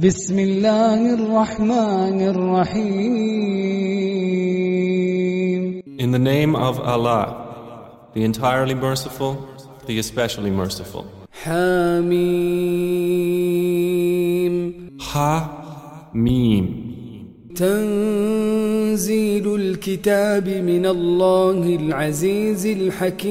بسم الله الرحمن الرحيم In the name of Allah, the entirely merciful, the especially merciful. حميم Ha Mim. تنزيل الكتاب من الله العزيز الحكيم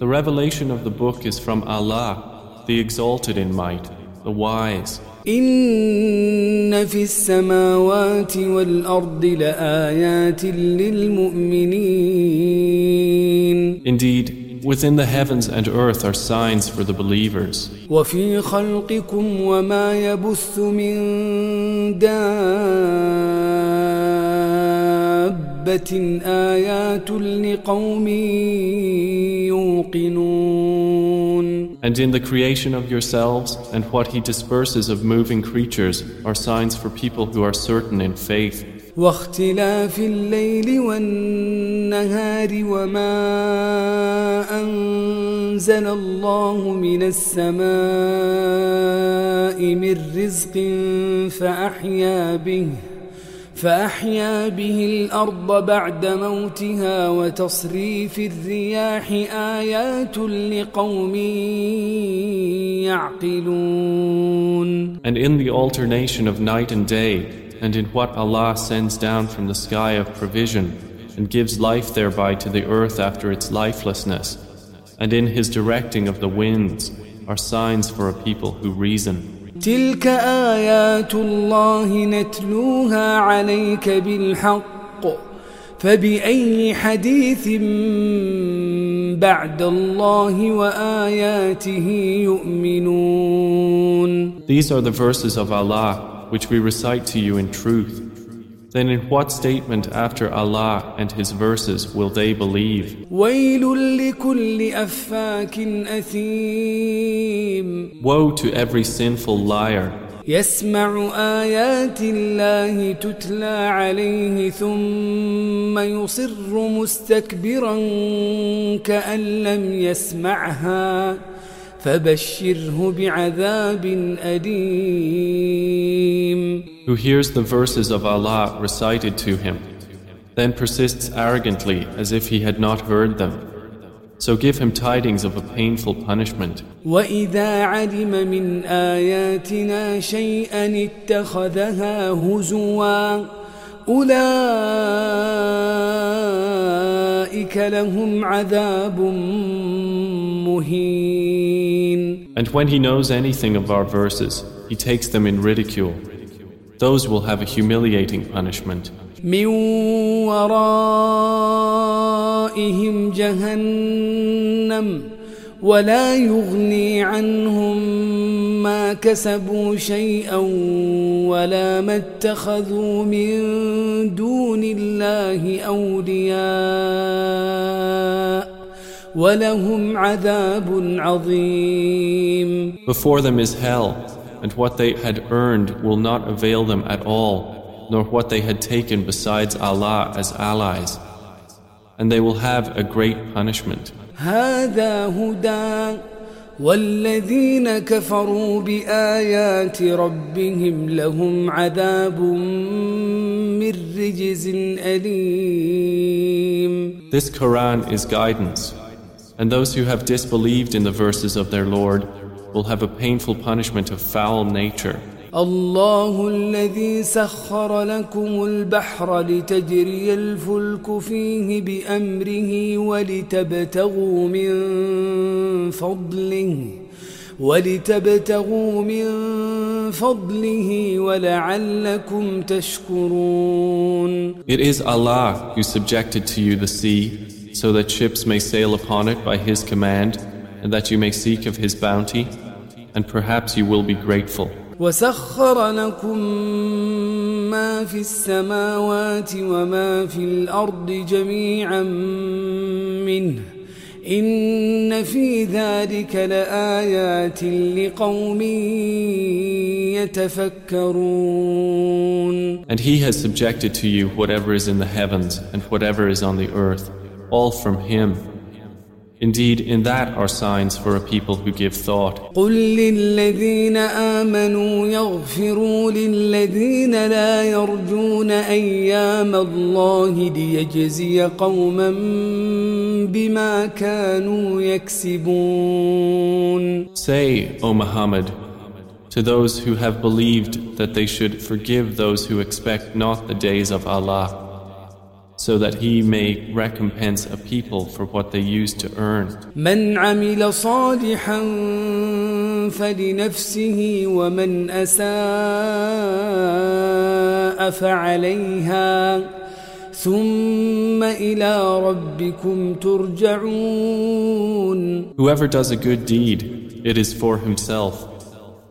The revelation of the book is from Allah, the exalted in might, The wise. إن في السماوات والأرض لآيات للمؤمنين Indeed, within the heavens and earth are signs for the believers. وفي خلقكم وما يبث من دابة آيات لقوم يوقنون And in the creation of yourselves and what He disperses of moving creatures are signs for people who are certain in faith. واختلاف الليل والنهار وما أنزل الله من السماء من رزق فأحيا به فأحيا به الأرض بعد موتها وتصريف الرياح آيات لقوم يعقلون And in the alternation of night and day, and in what Allah sends down from the sky of provision, and gives life thereby to the earth after its lifelessness, and in His directing of the winds, are signs for a people who reason. تلك آيات الله نتلوها عليك بالحق فبأي حديث بعد الله وآياته يؤمنون These are the verses of Allah which we recite to you in truth. Then in what statement after Allah and His verses will they believe? ويل لكل أفاك أثيم Woe to every sinful liar يسمع آيات الله تتلى عليه ثم يصر مستكبرا كأن لم يسمعها فبشره بعذاب أليم who hears the verses of Allah recited to him, then persists arrogantly as if he had not heard them. So give him tidings of a painful punishment. وإذا علم من آياتنا شيئا اتخذها هزوا أولئك لهم عذاب مهين And when he knows anything of our verses, he takes them in ridicule. Those will have a humiliating punishment. من ورائهم جهنم ولا يغني عنهم ما كسبوا شيئا ولا ما اتخذوا من دون الله أولياء Before them is hell, and what they had earned will not avail them at all, nor what they had taken besides Allah as allies. And they will have a great punishment. هذا هدى والذين كفروا بآيات ربهم لهم عذاب من رجز أليم This Quran is guidance, and those who have disbelieved in the verses of their Lord will have a painful punishment of foul nature. الله الذي سخر لكم البحر لتجري الفلك فيه بأمره ولتبتغوا من فضله ولتبتغوا من فضله ولعلكم تشكرون It is Allah who subjected to you the sea, so that ships may sail upon it by His command, and that you may seek of His bounty, and perhaps you will be grateful. وسخر لكم ما في السماوات وما في الأرض جميعا منه إن في ذلك لآيات لقوم يتفكرون And He has subjected to you whatever is in the heavens and whatever is on the earth, all from Him. Indeed, in that are signs for a people who give thought. قل للذين آمنوا يغفروا للذين لا يرجون أيام الله ليجزي قوما بما كانوا يكسبون. Say, O Muhammad, to those who have believed that they should forgive those who expect not the days of Allah so that he may recompense a people for what they used to earn. من عمل صالحا فلنفسه ومن أساء فعليها ثم إلى ربكم ترجعون Whoever does a good deed, it is for himself.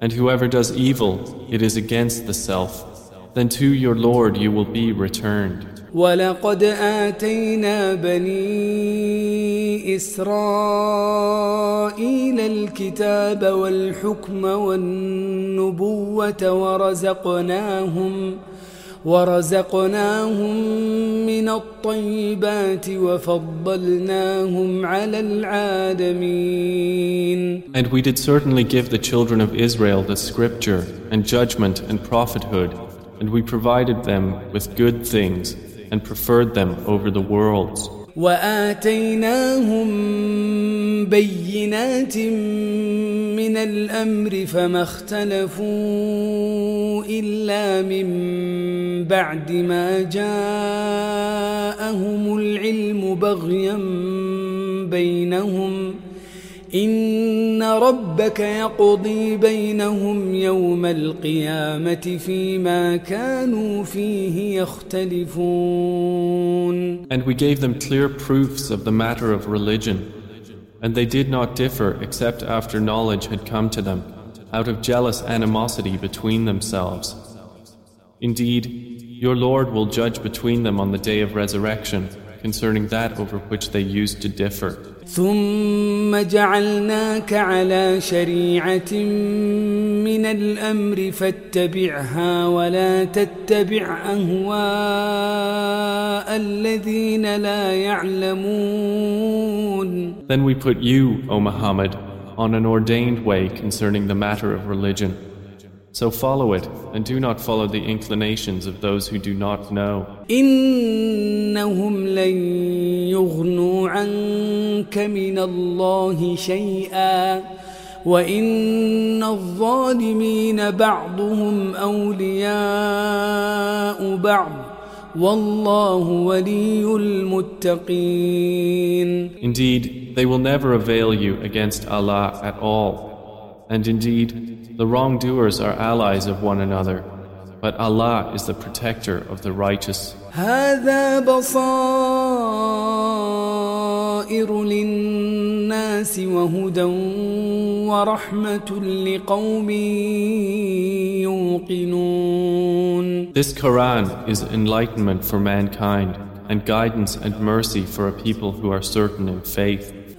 And whoever does evil, it is against the self. Then to your Lord you will be returned. ولقد آتينا بني إسرائيل الكتاب والحكم والنبوة ورزقناهم ورزقناهم من الطيبات وفضلناهم على العالمين And we did certainly give the children of Israel the scripture and judgment and prophethood and we provided them with good things and preferred them over the worlds. وآتيناهم بينات من الأمر فما اختلفوا إلا من بعد ما جاءهم العلم بغيا بينهم ۖ إن ربك يقضي بينهم يوم القيامة فيما كانوا فيه يختلفون And we gave them clear proofs of the matter of religion, and they did not differ except after knowledge had come to them, out of jealous animosity between themselves. Indeed, your Lord will judge between them on the day of resurrection concerning that over which they used to differ. ثم جعلناك على شريعة من الأمر فاتبعها ولا تتبع أهواء الذين لا يعلمون Then we put you, O Muhammad, on an ordained way concerning the matter of religion. So follow it and do not follow the inclinations of those who do not know. إنهم لن يغنوا عنك من الله شيئا وإن الظالمين بعضهم أولياء بعض والله ولي المتقين Indeed, they will never avail you against Allah at all. And indeed, the wrongdoers are allies of one another, but Allah is the protector of the righteous. هذا بصائر للناس وهدى ورحمة لقوم يوقنون This Quran is enlightenment for mankind and guidance and mercy for a people who are certain in faith.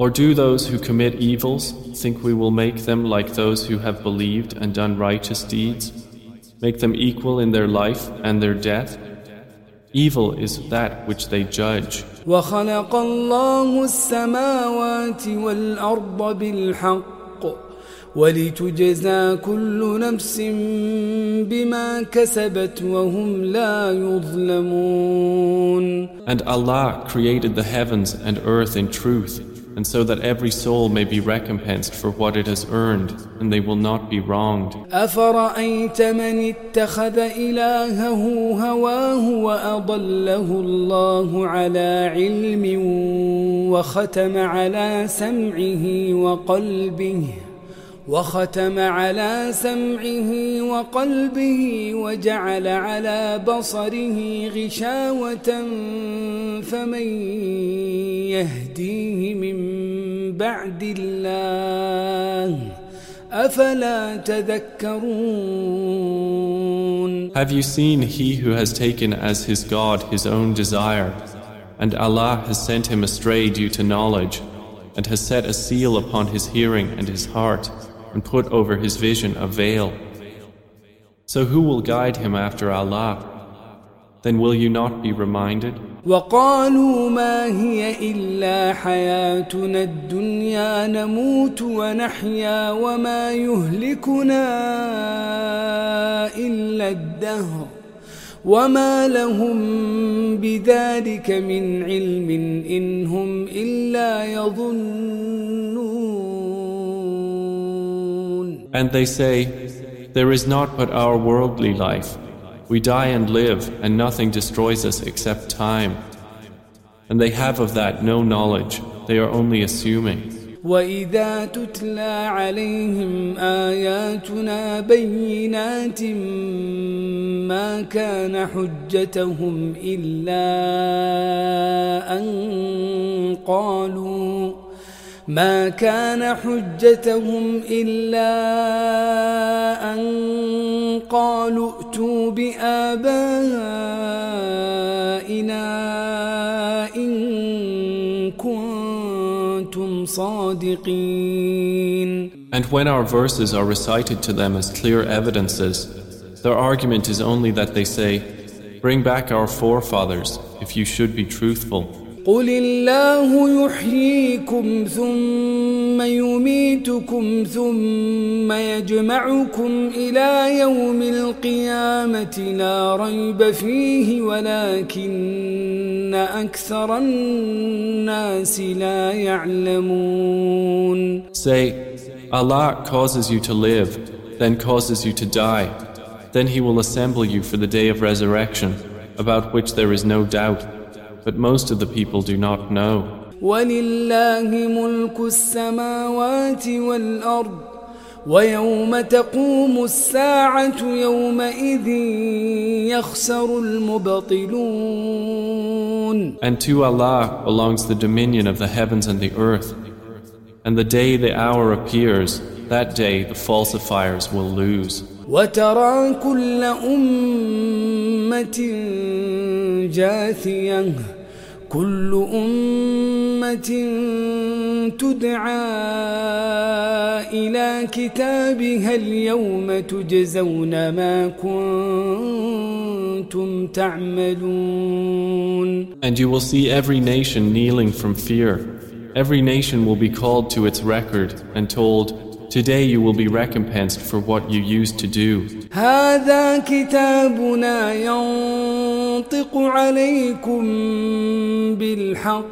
Or do those who commit evils think we will make them like those who have believed and done righteous deeds? Make them equal in their life and their death? Evil is that which they judge. وخلق الله السماوات والأرض بالحق ولتجزى كل نفس بما كسبت وهم لا يظلمون And Allah created the heavens and earth in truth and so that every soul may be recompensed for what it has earned, and they will not be wronged. أفرأيت من اتخذ إلهه هواه وأضله الله على علم وختم على سمعه وقلبه وختم على سمعه وقلبه وجعل على بصره غشاوة فمن يهديه من بعد الله أفلا تذكرون Have you seen he who has taken as his God his own desire, and Allah has sent him astray due to knowledge, and has set a seal upon his hearing and his heart, and put over his vision a veil? So who will guide him after Allah? Then will you not be reminded? وقالوا ما هي إلا حياتنا الدنيا نموت ونحيا وما يهلكنا إلا الدهر وما لهم بذلك من علم إن هم إلا يظنون And they say, There is not but our worldly life. We die and live, and nothing destroys us except time. And they have of that no knowledge, they are only assuming. وإذا تتلى عليهم آياتنا بينات ما كان حجتهم إلا أن قالوا ما كان حجتهم إلا أن قالوا ائتوا بآبائنا إن كنتم صادقين And when our verses are recited to them as clear evidences, their argument is only that they say, Bring back our forefathers if you should be truthful. قل الله يحييكم ثم يميتكم ثم يجمعكم إلى يوم القيامة لا ريب فيه ولكن أكثر الناس لا يعلمون Say, Allah causes you to live, then causes you to die. Then He will assemble you for the day of resurrection, about which there is no doubt. but most of the people do not know. ولله ملك السماوات والأرض ويوم تقوم الساعة يومئذ يخسر المبطلون And to Allah belongs the dominion of the heavens and the earth. And the day the hour appears, that day the falsifiers will lose. وترى كل أمة جاثية كل أمة تدعى إلى كتابها اليوم تجزون ما كنتم تعملون And you will see every nation kneeling from fear. Every nation will be called to its record and told, Today you will be recompensed for what you used to do. هذا كتابنا ينطق عليكم بالحق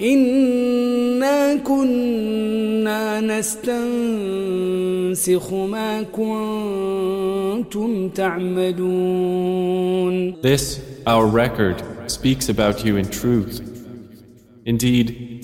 إنا كنا نستنسخ ما كنتم تعملون This, our record, speaks about you in truth. Indeed,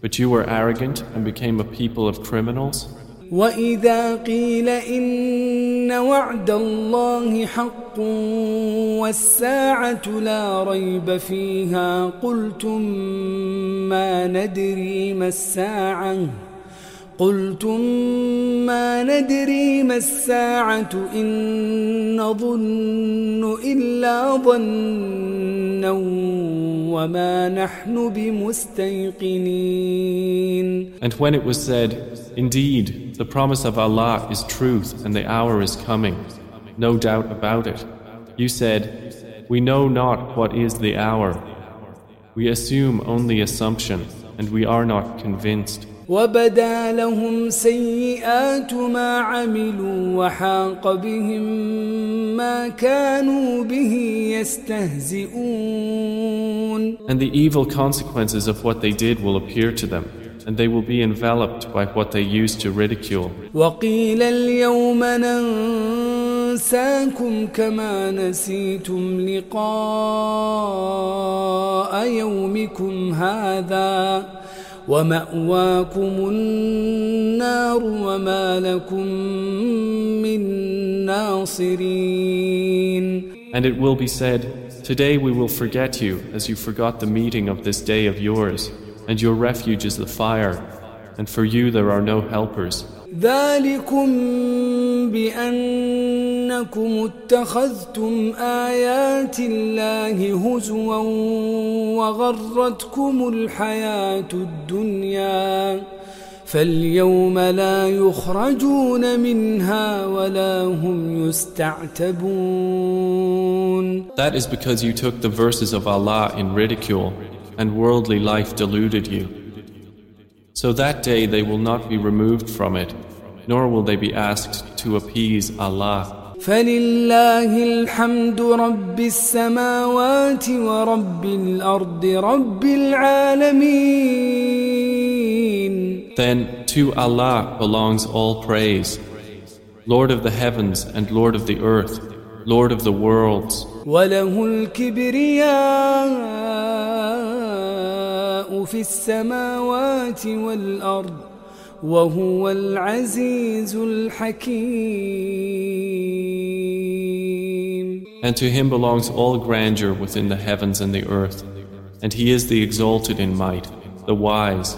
But you were arrogant and became a people of criminals? وإذا قيل إن وعد الله حق والساعة لا ريب فيها قلتم ما ندري ما الساعة قلتم ما ندري ما الساعة إن نظن إلا ظنا وما نحن بمستيقنين And when it was said, Indeed, the promise of Allah is truth and the hour is coming, no doubt about it, you said, We know not what is the hour, We assume only assumption, and we are not convinced. وبدا لهم سيئات ما عملوا وحاق بهم ما كانوا به يستهزئون And the evil consequences of what they did will appear to them, and they will be enveloped by what they used to ridicule. وقيل اليوم ننساكم كما نسيتم لقاء يومكم هذا ومأواكم النار وما لكم من ناصرين And it will be said, Today we will forget you as you forgot the meeting of this day of yours, and your refuge is the fire, and for you there are no helpers. ذلكم بأنكم اتخذتم آيات الله هزوا وغرتكم الحياة الدنيا فاليوم لا يخرجون منها ولا هم يستعتبون That is because you took the verses of Allah in ridicule, and worldly life deluded you. So that day they will not be removed from it, nor will they be asked to appease Allah. فلله الحمد رب السماوات ورب الأرض رب العالمين Then to Allah belongs all praise, Lord of the heavens and Lord of the earth, Lord of the worlds. وله الكبرياء في السماوات والأرض وهو العزيز الحكيم And to him belongs all grandeur within the heavens and the earth, and he is the exalted in might, the wise.